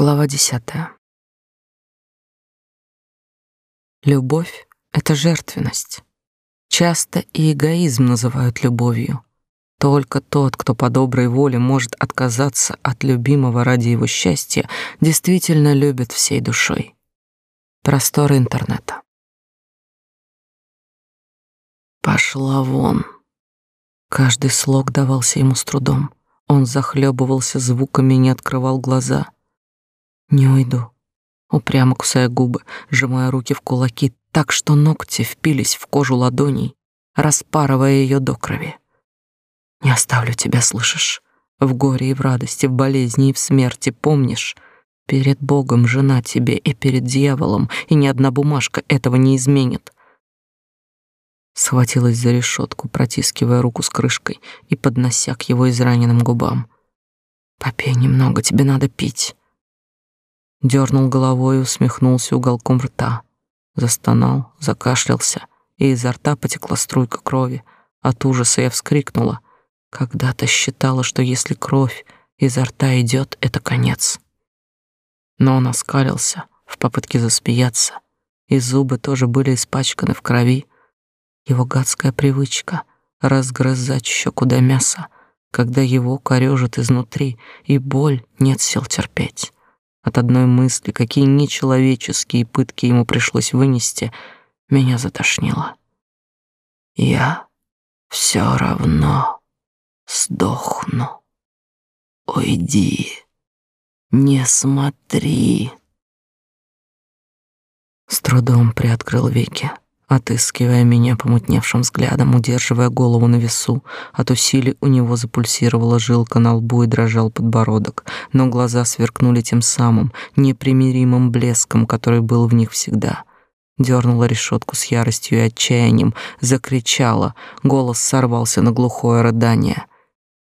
Глава десятая. Любовь — это жертвенность. Часто и эгоизм называют любовью. Только тот, кто по доброй воле может отказаться от любимого ради его счастья, действительно любит всей душой. Просторы интернета. Пошла вон. Каждый слог давался ему с трудом. Он захлебывался звуками не открывал глаза — не уйду. Упрямо кусая губы, сжимая руки в кулаки так, что ногти впились в кожу ладоней, распарывая ее до крови. Не оставлю тебя, слышишь? В горе и в радости, в болезни и в смерти, помнишь? Перед Богом жена тебе и перед дьяволом, и ни одна бумажка этого не изменит. Схватилась за решетку, протискивая руку с крышкой и поднося к его израненным губам. Попей немного, тебе надо пить дернул головой усмехнулся уголком рта. Застонал, закашлялся, и изо рта потекла струйка крови. От ужаса я вскрикнула. Когда-то считала, что если кровь изо рта идет, это конец. Но он оскалился в попытке засмеяться, и зубы тоже были испачканы в крови. Его гадская привычка — разгрызать щеку до мяса, когда его корежит изнутри, и боль нет сил терпеть. От одной мысли, какие нечеловеческие пытки ему пришлось вынести, меня затошнило. Я все равно сдохну. Уйди, не смотри. С трудом приоткрыл веки отыскивая меня помутневшим взглядом, удерживая голову на весу. От усилий у него запульсировала жилка на лбу и дрожал подбородок, но глаза сверкнули тем самым непримиримым блеском, который был в них всегда. Дернула решетку с яростью и отчаянием, закричала, голос сорвался на глухое рыдание —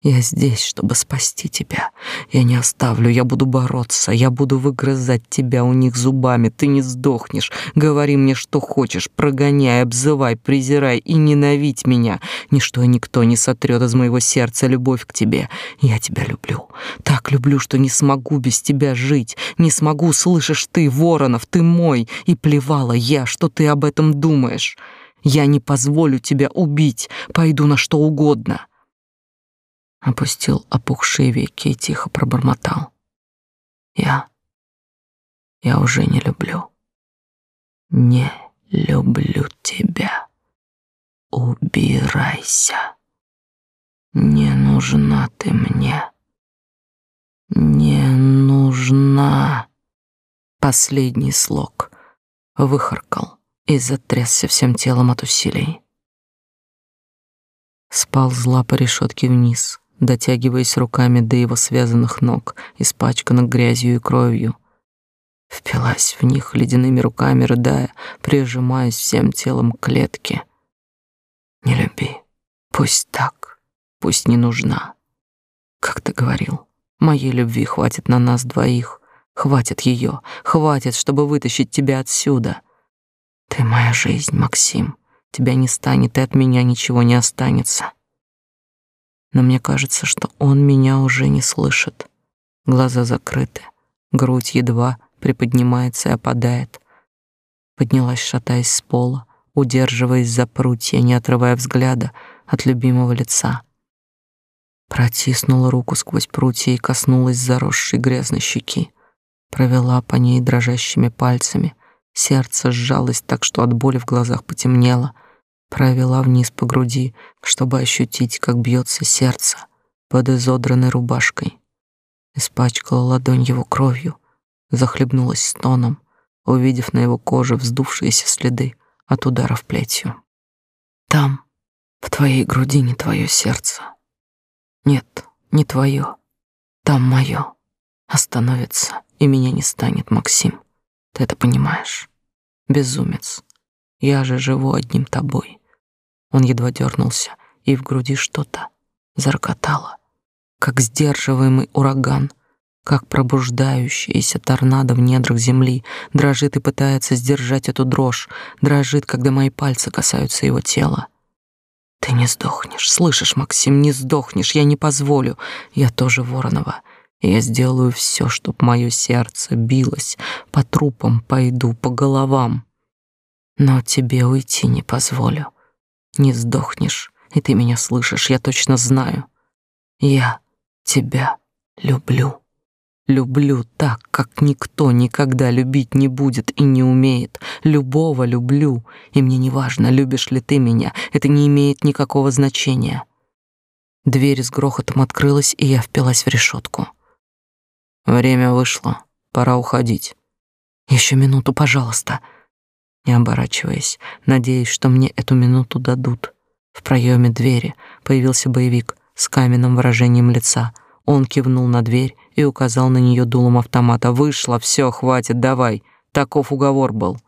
я здесь, чтобы спасти тебя. Я не оставлю, я буду бороться, я буду выгрызать тебя у них зубами. Ты не сдохнешь. Говори мне, что хочешь, прогоняй, обзывай, презирай и ненавидь меня. Ничто и никто не сотрет из моего сердца любовь к тебе. Я тебя люблю. Так люблю, что не смогу без тебя жить. Не смогу, слышишь ты, Воронов, ты мой. И плевала я, что ты об этом думаешь. Я не позволю тебя убить, пойду на что угодно опустил опухшие веки и тихо пробормотал. Я... я уже не люблю. Не люблю тебя. Убирайся. Не нужна ты мне. Не нужна. Последний слог выхаркал и затрясся всем телом от усилий. Сползла по решетке вниз, дотягиваясь руками до его связанных ног, испачканных грязью и кровью. Впилась в них ледяными руками, рыдая, прижимаясь всем телом к клетке. Не люби, пусть так, пусть не нужна. Как ты говорил, моей любви хватит на нас двоих, хватит ее, хватит, чтобы вытащить тебя отсюда. Ты моя жизнь, Максим, тебя не станет, и от меня ничего не останется но мне кажется, что он меня уже не слышит. Глаза закрыты, грудь едва приподнимается и опадает. Поднялась, шатаясь с пола, удерживаясь за прутья, не отрывая взгляда от любимого лица. Протиснула руку сквозь прутья и коснулась заросшей грязной щеки. Провела по ней дрожащими пальцами. Сердце сжалось так, что от боли в глазах потемнело — провела вниз по груди, чтобы ощутить, как бьется сердце под изодранной рубашкой. Испачкала ладонь его кровью, захлебнулась стоном, увидев на его коже вздувшиеся следы от ударов плетью. Там, в твоей груди, не твое сердце. Нет, не твое. Там мое. Остановится, и меня не станет, Максим. Ты это понимаешь? Безумец. Я же живу одним тобой. Он едва дернулся, и в груди что-то зарокотало, как сдерживаемый ураган, как пробуждающаяся торнадо в недрах земли, дрожит и пытается сдержать эту дрожь, дрожит, когда мои пальцы касаются его тела. Ты не сдохнешь, слышишь, Максим, не сдохнешь, я не позволю. Я тоже Воронова. И я сделаю все, чтоб мое сердце билось, по трупам пойду, по головам. Но тебе уйти не позволю. Не сдохнешь, и ты меня слышишь, я точно знаю. Я тебя люблю. Люблю так, как никто никогда любить не будет и не умеет. Любого люблю, и мне не важно, любишь ли ты меня, это не имеет никакого значения. Дверь с грохотом открылась, и я впилась в решетку. Время вышло, пора уходить. Еще минуту, пожалуйста. Не оборачиваясь, надеясь, что мне эту минуту дадут. В проеме двери появился боевик с каменным выражением лица. Он кивнул на дверь и указал на нее дулом автомата. «Вышло, все, хватит, давай. Таков уговор был».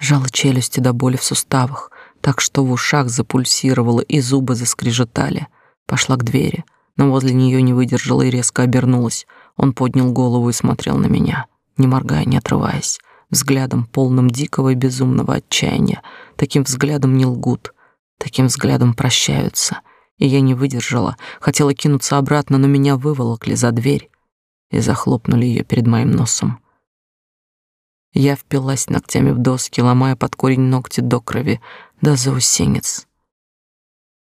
Жало челюсти до боли в суставах, так что в ушах запульсировало и зубы заскрежетали. Пошла к двери, но возле нее не выдержала и резко обернулась. Он поднял голову и смотрел на меня, не моргая, не отрываясь, взглядом полным дикого и безумного отчаяния. Таким взглядом не лгут, таким взглядом прощаются. И я не выдержала, хотела кинуться обратно, но меня выволокли за дверь и захлопнули ее перед моим носом. Я впилась ногтями в доски, ломая под корень ногти до крови, до заусенец.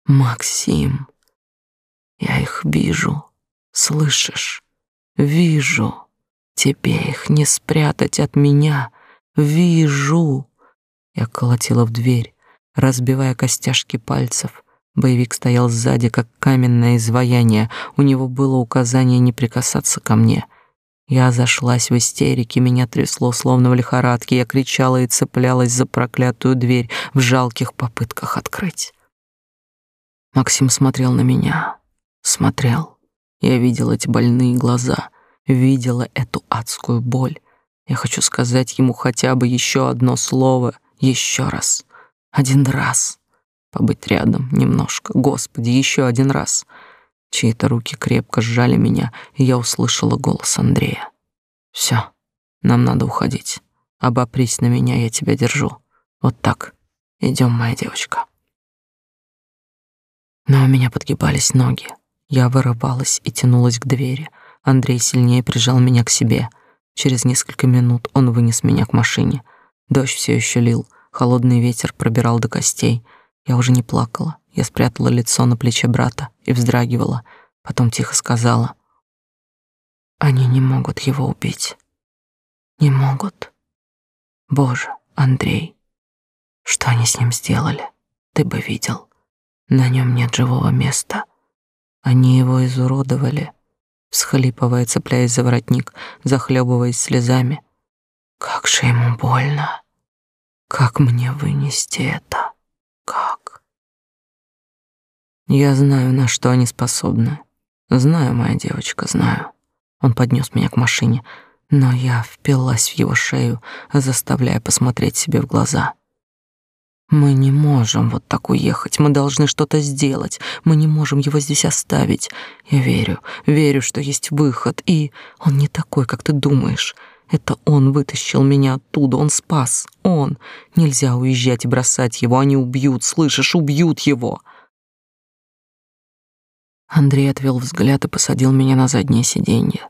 Максим, я их вижу, слышишь? Вижу. Тебе их не спрятать от меня. Вижу. Я колотила в дверь, разбивая костяшки пальцев. Боевик стоял сзади, как каменное изваяние. У него было указание не прикасаться ко мне. Я зашлась в истерике, меня трясло, словно в лихорадке. Я кричала и цеплялась за проклятую дверь в жалких попытках открыть. Максим смотрел на меня. Смотрел. Я видел эти больные глаза, видела эту адскую боль. Я хочу сказать ему хотя бы еще одно слово, еще раз. Один раз. Побыть рядом немножко. Господи, еще один раз. Чьи-то руки крепко сжали меня, и я услышала голос Андрея. Все, нам надо уходить. Обопрись на меня, я тебя держу. Вот так. Идем, моя девочка. Но у меня подгибались ноги. Я вырывалась и тянулась к двери. Андрей сильнее прижал меня к себе. Через несколько минут он вынес меня к машине. Дождь все еще лил, холодный ветер пробирал до костей. Я уже не плакала. Я спрятала лицо на плече брата и вздрагивала, потом тихо сказала: "Они не могут его убить. Не могут. Боже, Андрей, что они с ним сделали? Ты бы видел. На нем нет живого места. Они его изуродовали." Всхлипывая, цепляясь за воротник, захлебываясь слезами. Как же ему больно. Как мне вынести это? Как? Я знаю, на что они способны. Знаю, моя девочка, знаю. Он поднес меня к машине, но я впилась в его шею, заставляя посмотреть себе в глаза. Мы не можем вот так уехать. Мы должны что-то сделать. Мы не можем его здесь оставить. Я верю, верю, что есть выход, и он не такой, как ты думаешь. Это он вытащил меня оттуда, он спас, он. Нельзя уезжать и бросать его, они убьют, слышишь, убьют его. Андрей отвел взгляд и посадил меня на заднее сиденье.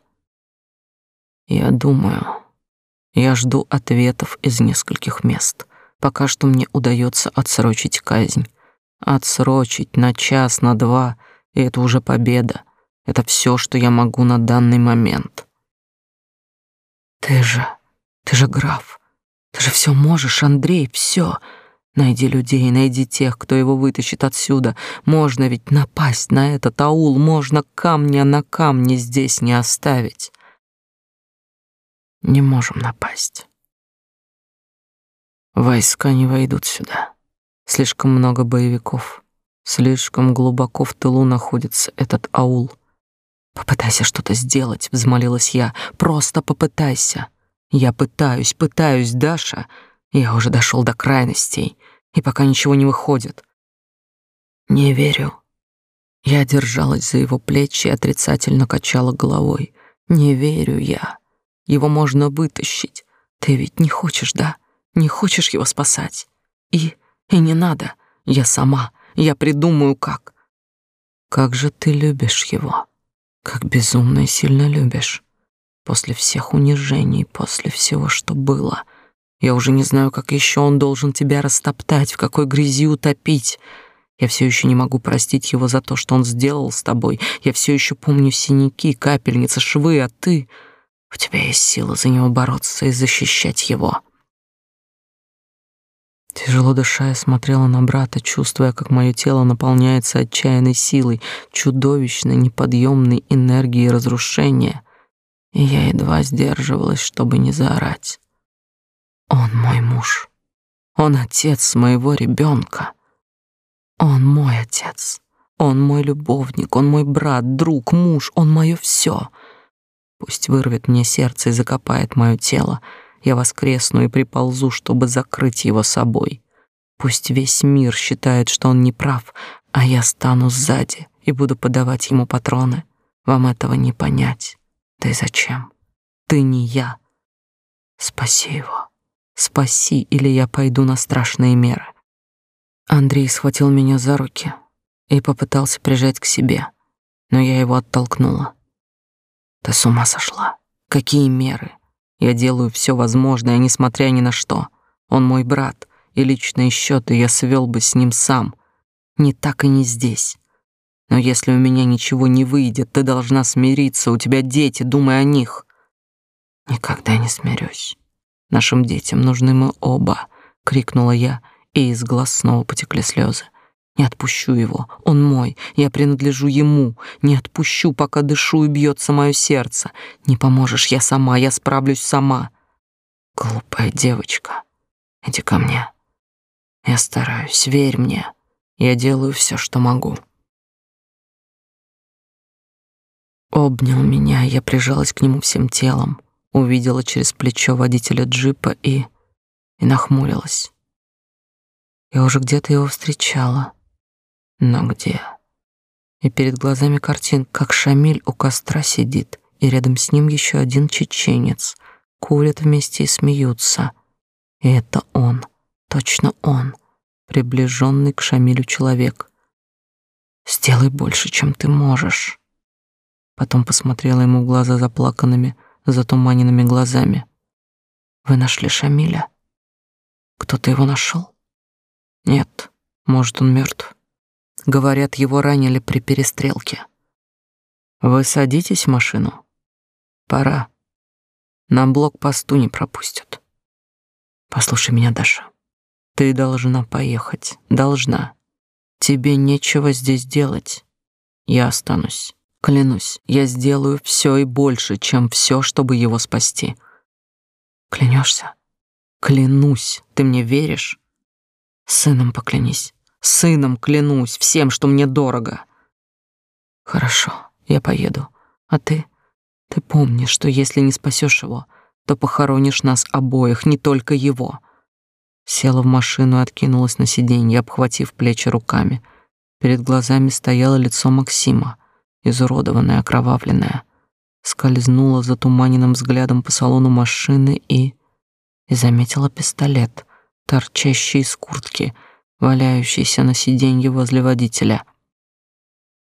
Я думаю, я жду ответов из нескольких мест. Пока что мне удается отсрочить казнь. Отсрочить на час, на два, и это уже победа. Это все, что я могу на данный момент. Ты же, ты же граф. Ты же все можешь, Андрей, все. Найди людей, найди тех, кто его вытащит отсюда. Можно ведь напасть на этот аул, можно камня на камне здесь не оставить. Не можем напасть. Войска не войдут сюда. Слишком много боевиков. Слишком глубоко в тылу находится этот аул. Попытайся что-то сделать, взмолилась я. Просто попытайся. Я пытаюсь, пытаюсь, Даша. Я уже дошел до крайностей, и пока ничего не выходит. Не верю. Я держалась за его плечи и отрицательно качала головой. Не верю я. Его можно вытащить. Ты ведь не хочешь, да? Не хочешь его спасать? И и не надо. Я сама. Я придумаю как. Как же ты любишь его, как безумно и сильно любишь. После всех унижений, после всего, что было. Я уже не знаю, как еще он должен тебя растоптать, в какой грязи утопить. Я все еще не могу простить его за то, что он сделал с тобой. Я все еще помню синяки, капельницы, швы, а ты... У тебя есть сила за него бороться и защищать его. Тяжело дыша, я смотрела на брата, чувствуя, как мое тело наполняется отчаянной силой, чудовищной, неподъемной энергией разрушения, и я едва сдерживалась, чтобы не заорать. Он мой муж. Он отец моего ребенка. Он мой отец. Он мой любовник, он мой брат, друг, муж, он мое все. Пусть вырвет мне сердце и закопает мое тело, я воскресну и приползу, чтобы закрыть его собой. Пусть весь мир считает, что он не прав, а я стану сзади и буду подавать ему патроны. Вам этого не понять. И зачем? Ты не я. Спаси его. Спаси, или я пойду на страшные меры. Андрей схватил меня за руки и попытался прижать к себе, но я его оттолкнула. Ты с ума сошла? Какие меры? Я делаю все возможное, несмотря ни на что. Он мой брат, и личные счеты я свел бы с ним сам. Не так и не здесь. Но если у меня ничего не выйдет, ты должна смириться, у тебя дети, думай о них. Никогда не смирюсь. Нашим детям нужны мы оба, крикнула я, и из глаз снова потекли слезы. Не отпущу его. Он мой. Я принадлежу ему. Не отпущу, пока дышу и бьется мое сердце. Не поможешь, я сама, я справлюсь сама. Глупая девочка, иди ко мне. Я стараюсь, верь мне. Я делаю все, что могу. Обнял меня, я прижалась к нему всем телом, увидела через плечо водителя джипа и... и нахмурилась. Я уже где-то его встречала. Но где? И перед глазами картин, как Шамиль у костра сидит, и рядом с ним еще один чеченец. Курят вместе и смеются. И это он, точно он, приближенный к Шамилю человек. Сделай больше, чем ты можешь. Потом посмотрела ему в глаза заплаканными, затуманенными глазами. Вы нашли Шамиля? Кто-то его нашел? Нет, может, он мертв. Говорят, его ранили при перестрелке. Вы садитесь в машину? Пора. На блокпосту не пропустят. Послушай меня, Даша. Ты должна поехать. Должна. Тебе нечего здесь делать. Я останусь. Клянусь, я сделаю все и больше, чем все, чтобы его спасти. Клянешься? Клянусь. Ты мне веришь? Сыном поклянись. Сыном клянусь, всем, что мне дорого. Хорошо, я поеду. А ты? Ты помни, что если не спасешь его, то похоронишь нас обоих, не только его. Села в машину и откинулась на сиденье, обхватив плечи руками. Перед глазами стояло лицо Максима, изуродованное, окровавленное. Скользнула затуманенным взглядом по салону машины и... и заметила пистолет, торчащий из куртки — валяющийся на сиденье возле водителя.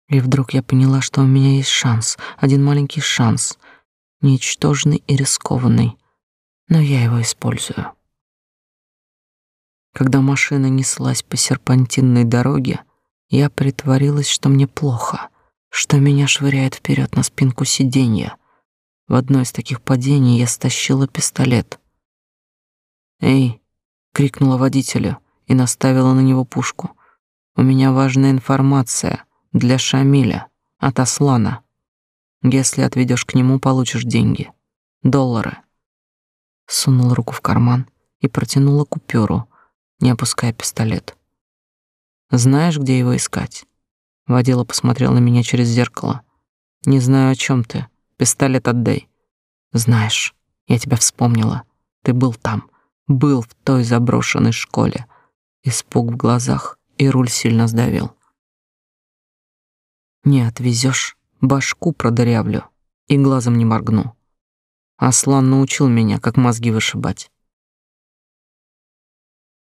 И вдруг я поняла, что у меня есть шанс, один маленький шанс, ничтожный и рискованный, но я его использую. Когда машина неслась по серпантинной дороге, я притворилась, что мне плохо, что меня швыряет вперед на спинку сиденья. В одно из таких падений я стащила пистолет. «Эй!» — крикнула водителю — и наставила на него пушку. У меня важная информация для Шамиля от Аслана. Если отведешь к нему, получишь деньги. Доллары. Сунула руку в карман и протянула купюру, не опуская пистолет. Знаешь, где его искать? Водила посмотрел на меня через зеркало. Не знаю, о чем ты. Пистолет отдай. Знаешь, я тебя вспомнила. Ты был там, был в той заброшенной школе. Испуг в глазах, и руль сильно сдавил. Не отвезешь, башку продырявлю и глазом не моргну. Аслан научил меня, как мозги вышибать.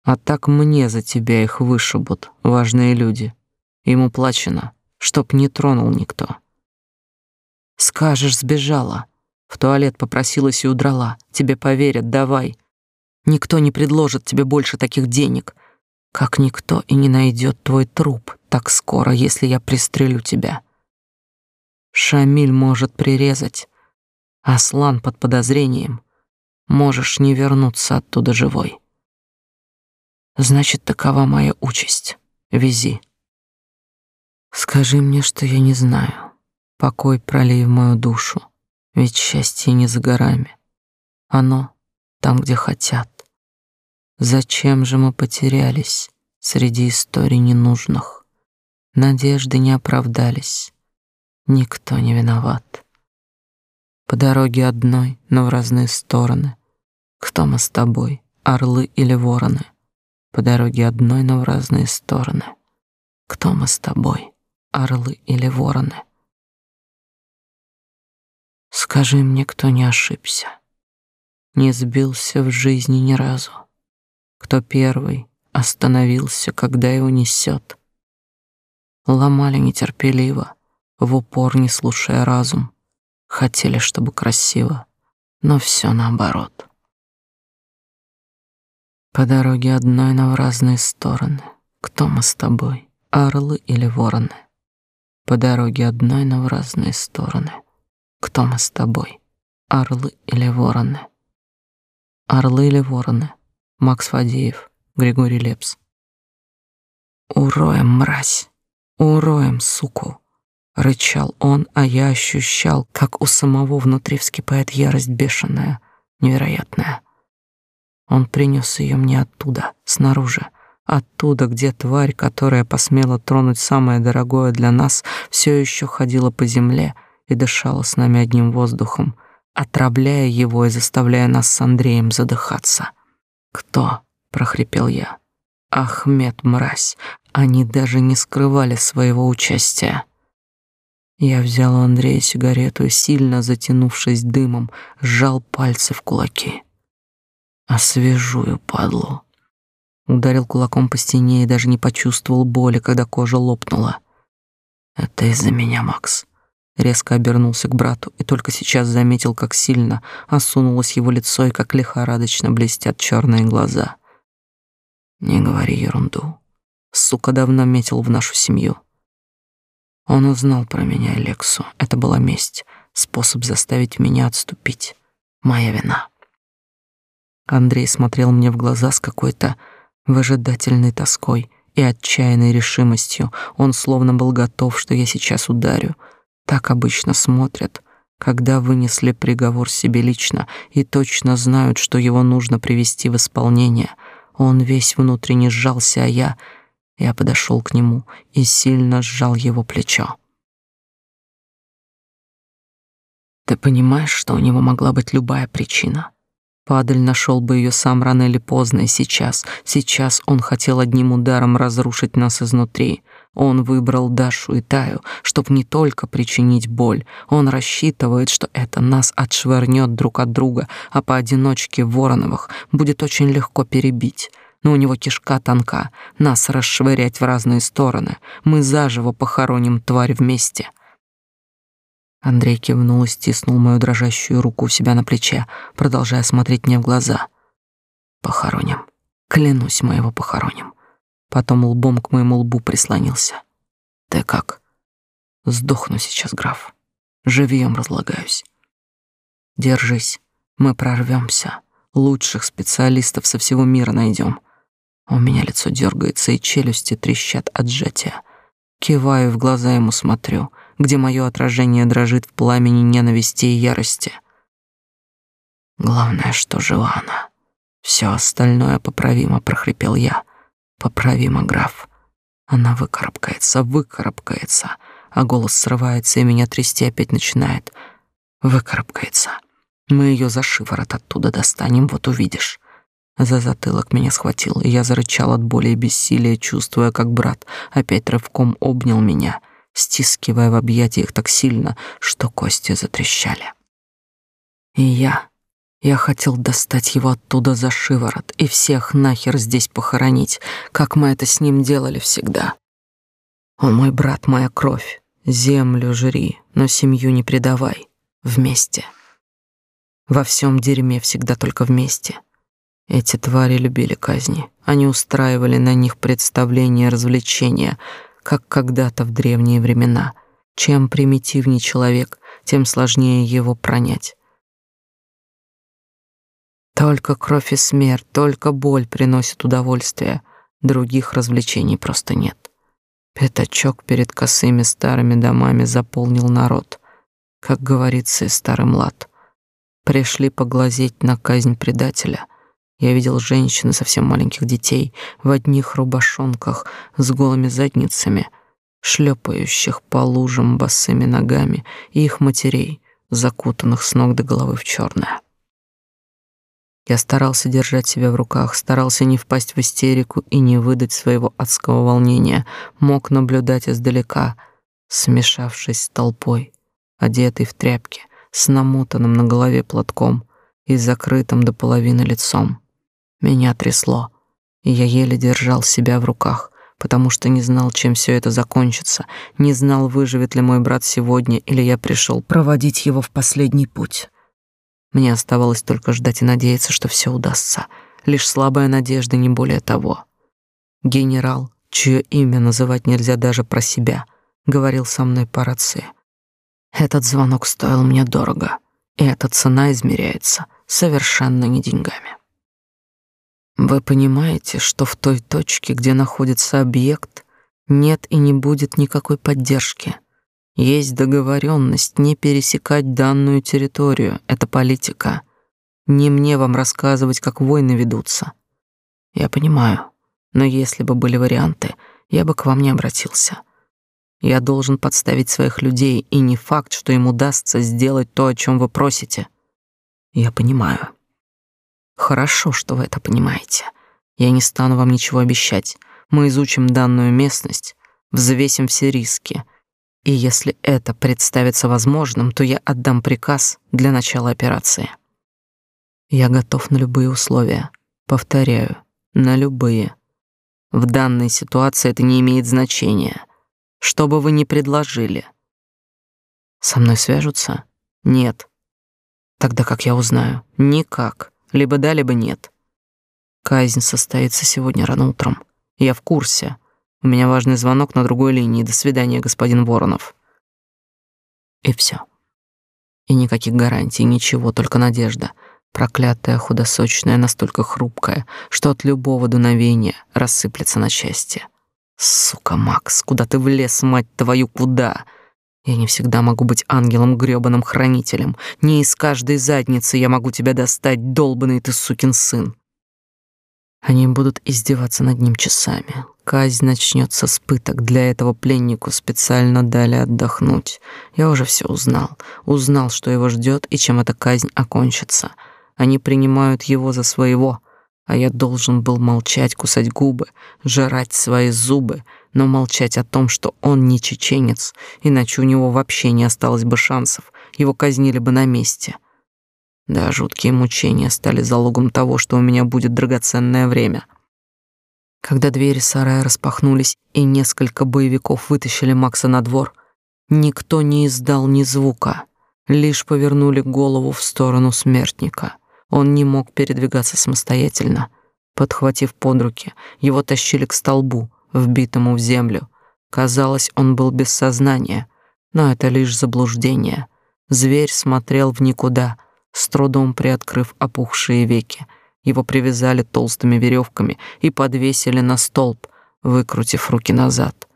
А так мне за тебя их вышибут важные люди. Ему плачено, чтоб не тронул никто. Скажешь, сбежала, в туалет попросилась и удрала. Тебе поверят, давай. Никто не предложит тебе больше таких денег, как никто и не найдет твой труп так скоро, если я пристрелю тебя. Шамиль может прирезать. Аслан под подозрением. Можешь не вернуться оттуда живой. Значит, такова моя участь. Вези. Скажи мне, что я не знаю. Покой пролей в мою душу. Ведь счастье не за горами. Оно там, где хотят. Зачем же мы потерялись среди историй ненужных? Надежды не оправдались. Никто не виноват. По дороге одной, но в разные стороны. Кто мы с тобой, орлы или вороны? По дороге одной, но в разные стороны. Кто мы с тобой, орлы или вороны? Скажи мне, кто не ошибся, не сбился в жизни ни разу, кто первый остановился, когда его несет. Ломали нетерпеливо, в упор не слушая разум, хотели, чтобы красиво, но все наоборот. По дороге одной, но в разные стороны. Кто мы с тобой, орлы или вороны? По дороге одной, но в разные стороны. Кто мы с тобой, орлы или вороны? Орлы или вороны? Макс Фадеев, Григорий Лепс. Уроем, мразь, уроем, суку. Рычал он, а я ощущал, как у самого внутри вскипает ярость бешеная, невероятная. Он принес ее мне оттуда, снаружи, оттуда, где тварь, которая посмела тронуть самое дорогое для нас, все еще ходила по земле и дышала с нами одним воздухом, отравляя его и заставляя нас с Андреем задыхаться. «Кто?» — прохрипел я. «Ахмед, мразь!» Они даже не скрывали своего участия. Я взял у Андрея сигарету и, сильно затянувшись дымом, сжал пальцы в кулаки освежую падлу. Ударил кулаком по стене и даже не почувствовал боли, когда кожа лопнула. Это из-за меня, Макс. Резко обернулся к брату и только сейчас заметил, как сильно осунулось его лицо и как лихорадочно блестят черные глаза. Не говори ерунду. Сука давно метил в нашу семью. Он узнал про меня Лексу. Это была месть, способ заставить меня отступить. Моя вина. Андрей смотрел мне в глаза с какой-то выжидательной тоской и отчаянной решимостью. Он словно был готов, что я сейчас ударю. Так обычно смотрят, когда вынесли приговор себе лично и точно знают, что его нужно привести в исполнение. Он весь внутренне сжался, а я... Я подошел к нему и сильно сжал его плечо. Ты понимаешь, что у него могла быть любая причина? Падаль нашел бы ее сам рано или поздно, и сейчас, сейчас он хотел одним ударом разрушить нас изнутри. Он выбрал Дашу и Таю, чтобы не только причинить боль. Он рассчитывает, что это нас отшвырнет друг от друга, а поодиночке Вороновых будет очень легко перебить. Но у него кишка тонка, нас расшвырять в разные стороны. Мы заживо похороним тварь вместе. Андрей кивнул и стиснул мою дрожащую руку у себя на плече, продолжая смотреть мне в глаза. Похороним. Клянусь, мы его похороним. Потом лбом к моему лбу прислонился. Ты как? Сдохну сейчас, граф. Живьем разлагаюсь. Держись. Мы прорвемся. Лучших специалистов со всего мира найдем. У меня лицо дергается и челюсти трещат от сжатия. Киваю в глаза ему смотрю — где мое отражение дрожит в пламени ненависти и ярости. Главное, что жива она. Все остальное поправимо, прохрипел я. Поправимо, граф. Она выкарабкается, выкарабкается, а голос срывается и меня трясти опять начинает. Выкарабкается. Мы ее за шиворот оттуда достанем, вот увидишь. За затылок меня схватил, и я зарычал от боли и бессилия, чувствуя, как брат опять рывком обнял меня стискивая в объятиях так сильно, что кости затрещали. И я, я хотел достать его оттуда за шиворот и всех нахер здесь похоронить, как мы это с ним делали всегда. Он мой брат, моя кровь. Землю жри, но семью не предавай. Вместе. Во всем дерьме всегда только вместе. Эти твари любили казни. Они устраивали на них представления, развлечения, как когда-то в древние времена. Чем примитивнее человек, тем сложнее его пронять. Только кровь и смерть, только боль приносит удовольствие. Других развлечений просто нет. Пятачок перед косыми старыми домами заполнил народ. Как говорится из старый млад. Пришли поглазеть на казнь предателя. Я видел женщин и совсем маленьких детей в одних рубашонках с голыми задницами, шлепающих по лужам босыми ногами, и их матерей, закутанных с ног до головы в черное. Я старался держать себя в руках, старался не впасть в истерику и не выдать своего адского волнения, мог наблюдать издалека, смешавшись с толпой, одетый в тряпки, с намотанным на голове платком и закрытым до половины лицом. Меня трясло, и я еле держал себя в руках, потому что не знал, чем все это закончится, не знал, выживет ли мой брат сегодня или я пришел проводить его в последний путь. Мне оставалось только ждать и надеяться, что все удастся. Лишь слабая надежда, не более того. Генерал, чье имя называть нельзя даже про себя, говорил со мной по рации. Этот звонок стоил мне дорого, и эта цена измеряется совершенно не деньгами. Вы понимаете, что в той точке, где находится объект, нет и не будет никакой поддержки — есть договоренность не пересекать данную территорию. Это политика. Не мне вам рассказывать, как войны ведутся. Я понимаю, но если бы были варианты, я бы к вам не обратился. Я должен подставить своих людей, и не факт, что им удастся сделать то, о чем вы просите. Я понимаю. Хорошо, что вы это понимаете. Я не стану вам ничего обещать. Мы изучим данную местность, взвесим все риски — и если это представится возможным, то я отдам приказ для начала операции. Я готов на любые условия. Повторяю, на любые. В данной ситуации это не имеет значения. Что бы вы ни предложили. Со мной свяжутся? Нет. Тогда как я узнаю? Никак. Либо да, либо нет. Казнь состоится сегодня рано утром. Я в курсе. У меня важный звонок на другой линии. До свидания, господин Воронов. И все. И никаких гарантий, ничего, только надежда. Проклятая, худосочная, настолько хрупкая, что от любого дуновения рассыплется на части. Сука, Макс, куда ты влез, мать твою, куда? Я не всегда могу быть ангелом грёбаным хранителем. Не из каждой задницы я могу тебя достать, долбанный ты сукин сын. Они будут издеваться над ним часами. Казнь начнется с пыток. Для этого пленнику специально дали отдохнуть. Я уже все узнал. Узнал, что его ждет и чем эта казнь окончится. Они принимают его за своего, а я должен был молчать, кусать губы, жрать свои зубы, но молчать о том, что он не чеченец, иначе у него вообще не осталось бы шансов. Его казнили бы на месте. — да, жуткие мучения стали залогом того, что у меня будет драгоценное время. Когда двери сарая распахнулись и несколько боевиков вытащили Макса на двор, никто не издал ни звука, лишь повернули голову в сторону смертника. Он не мог передвигаться самостоятельно. Подхватив под руки, его тащили к столбу, вбитому в землю. Казалось, он был без сознания, но это лишь заблуждение. Зверь смотрел в никуда — с трудом приоткрыв опухшие веки. Его привязали толстыми веревками и подвесили на столб, выкрутив руки назад.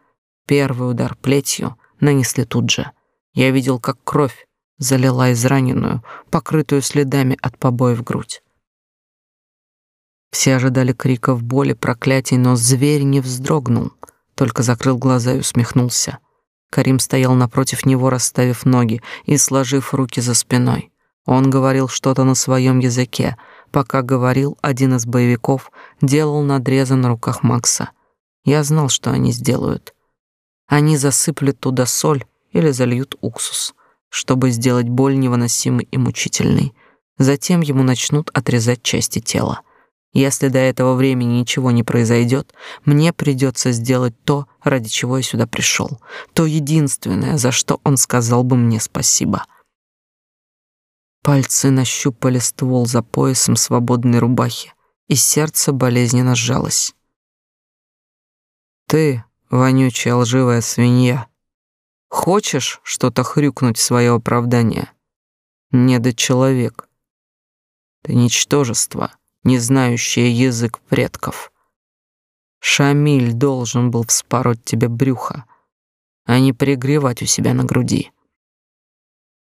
Первый удар плетью нанесли тут же. Я видел, как кровь залила израненную, покрытую следами от побоев грудь. Все ожидали криков боли, проклятий, но зверь не вздрогнул, только закрыл глаза и усмехнулся. Карим стоял напротив него, расставив ноги и сложив руки за спиной. Он говорил что-то на своем языке. Пока говорил, один из боевиков делал надрезы на руках Макса. Я знал, что они сделают. Они засыплют туда соль или зальют уксус, чтобы сделать боль невыносимой и мучительной. Затем ему начнут отрезать части тела. Если до этого времени ничего не произойдет, мне придется сделать то, ради чего я сюда пришел, то единственное, за что он сказал бы мне спасибо. Пальцы нащупали ствол за поясом свободной рубахи, и сердце болезненно сжалось. Ты, вонючая лживая свинья, хочешь что-то хрюкнуть в свое оправдание? Недочеловек. Ты ничтожество, не знающее язык предков. Шамиль должен был вспороть тебе брюхо, а не пригревать у себя на груди.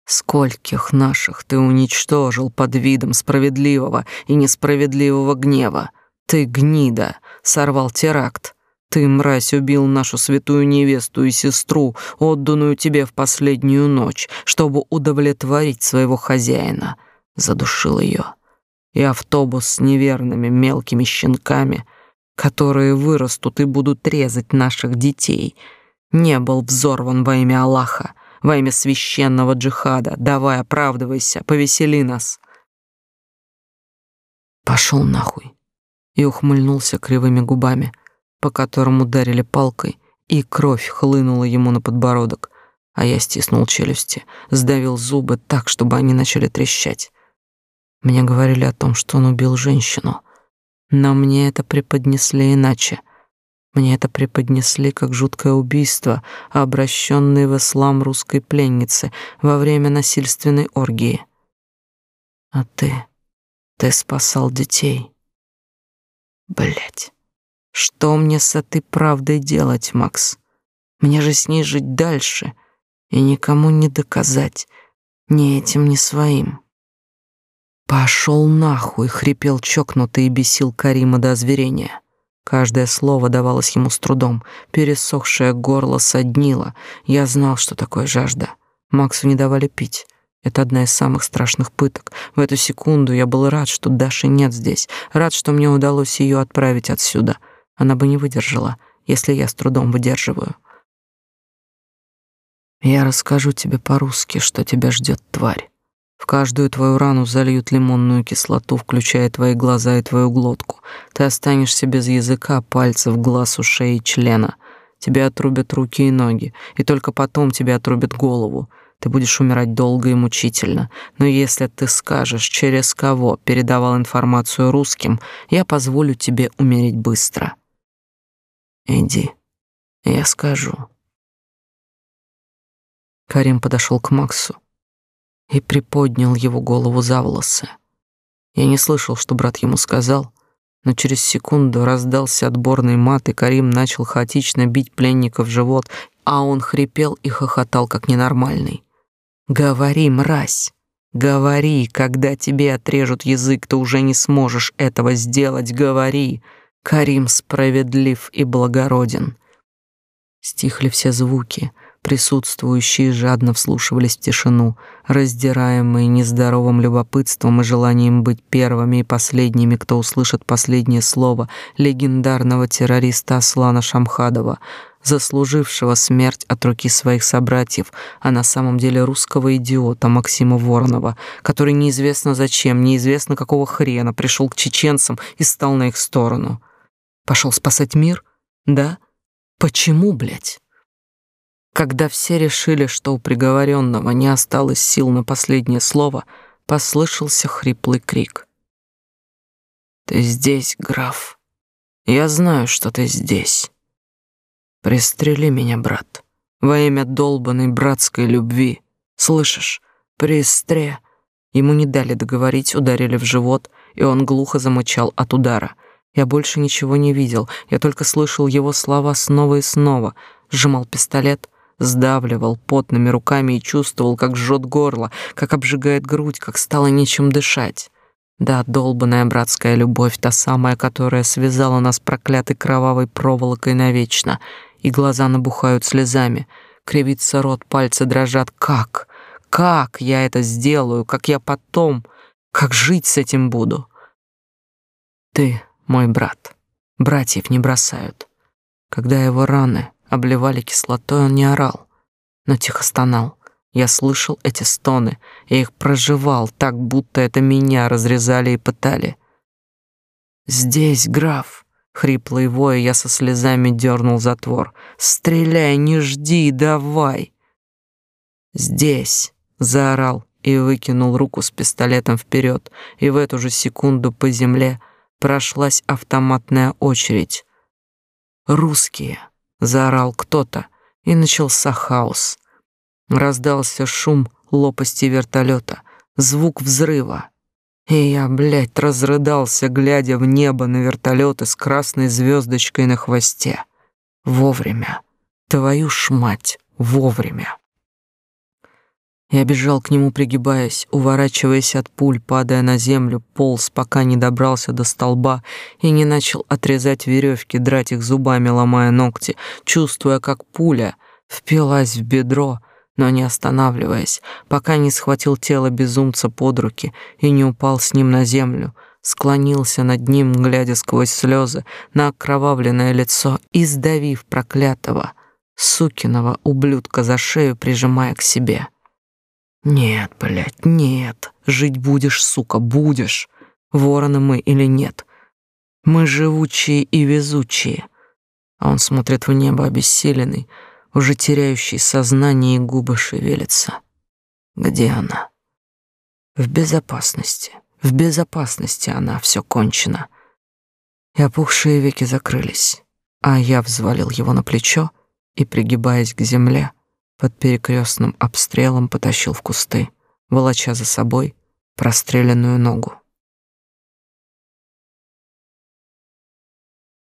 Скольких наших ты уничтожил под видом справедливого и несправедливого гнева? Ты, гнида, сорвал теракт. Ты, мразь, убил нашу святую невесту и сестру, отданную тебе в последнюю ночь, чтобы удовлетворить своего хозяина. Задушил ее. И автобус с неверными мелкими щенками, которые вырастут и будут резать наших детей, не был взорван во имя Аллаха, во имя священного джихада. Давай, оправдывайся, повесели нас. Пошел нахуй. И ухмыльнулся кривыми губами, по которым ударили палкой, и кровь хлынула ему на подбородок, а я стиснул челюсти, сдавил зубы так, чтобы они начали трещать. Мне говорили о том, что он убил женщину, но мне это преподнесли иначе — мне это преподнесли как жуткое убийство, обращенное в ислам русской пленницы во время насильственной оргии. А ты, ты спасал детей. Блять, что мне с этой правдой делать, Макс? Мне же с ней жить дальше и никому не доказать, ни этим, ни своим. Пошел нахуй, хрипел чокнутый и бесил Карима до озверения. Каждое слово давалось ему с трудом, пересохшее горло соднило. Я знал, что такое жажда. Максу не давали пить. Это одна из самых страшных пыток. В эту секунду я был рад, что Даши нет здесь, рад, что мне удалось ее отправить отсюда. Она бы не выдержала, если я с трудом выдерживаю. Я расскажу тебе по-русски, что тебя ждет, тварь. В каждую твою рану зальют лимонную кислоту, включая твои глаза и твою глотку. Ты останешься без языка, пальцев, глаз, ушей и члена. Тебе отрубят руки и ноги, и только потом тебе отрубят голову. Ты будешь умирать долго и мучительно. Но если ты скажешь, через кого передавал информацию русским, я позволю тебе умереть быстро. Иди, я скажу. Карим подошел к Максу и приподнял его голову за волосы. Я не слышал, что брат ему сказал, но через секунду раздался отборный мат, и Карим начал хаотично бить пленника в живот, а он хрипел и хохотал, как ненормальный. «Говори, мразь! Говори, когда тебе отрежут язык, ты уже не сможешь этого сделать, говори! Карим справедлив и благороден!» Стихли все звуки — Присутствующие жадно вслушивались в тишину, раздираемые нездоровым любопытством и желанием быть первыми и последними, кто услышит последнее слово легендарного террориста Аслана Шамхадова, заслужившего смерть от руки своих собратьев, а на самом деле русского идиота Максима Воронова, который неизвестно зачем, неизвестно какого хрена пришел к чеченцам и стал на их сторону. Пошел спасать мир? Да? Почему, блядь? Когда все решили, что у приговоренного не осталось сил на последнее слово, послышался хриплый крик. «Ты здесь, граф. Я знаю, что ты здесь. Пристрели меня, брат, во имя долбанной братской любви. Слышишь? Пристре...» Ему не дали договорить, ударили в живот, и он глухо замычал от удара. Я больше ничего не видел, я только слышал его слова снова и снова, сжимал пистолет, сдавливал потными руками и чувствовал, как жжет горло, как обжигает грудь, как стало нечем дышать. Да, долбаная братская любовь, та самая, которая связала нас проклятой кровавой проволокой навечно, и глаза набухают слезами, кривится рот, пальцы дрожат. Как? Как я это сделаю? Как я потом? Как жить с этим буду? Ты мой брат. Братьев не бросают. Когда его раны обливали кислотой, он не орал, но тихо стонал. Я слышал эти стоны, и их проживал так, будто это меня разрезали и пытали. Здесь, граф. Хрипло и воя, я со слезами дернул затвор. «Стреляй, не жди, давай!» «Здесь!» — заорал и выкинул руку с пистолетом вперед, и в эту же секунду по земле прошлась автоматная очередь. «Русские!» — заорал кто-то, и начался хаос. Раздался шум лопасти вертолета, звук взрыва. И я, блядь, разрыдался, глядя в небо на вертолеты с красной звездочкой на хвосте. Вовремя. Твою ж мать, вовремя. Я бежал к нему, пригибаясь, уворачиваясь от пуль, падая на землю, полз, пока не добрался до столба и не начал отрезать веревки, драть их зубами, ломая ногти, чувствуя, как пуля впилась в бедро, но не останавливаясь, пока не схватил тело безумца под руки и не упал с ним на землю, склонился над ним, глядя сквозь слезы на окровавленное лицо и, сдавив проклятого, сукиного ублюдка за шею, прижимая к себе. «Нет, блядь, нет, жить будешь, сука, будешь, вороны мы или нет. Мы живучие и везучие». А он смотрит в небо обессиленный, уже теряющий сознание и губы шевелятся. Где она? В безопасности. В безопасности она, все кончено. И опухшие веки закрылись, а я взвалил его на плечо и, пригибаясь к земле, под перекрестным обстрелом потащил в кусты, волоча за собой простреленную ногу.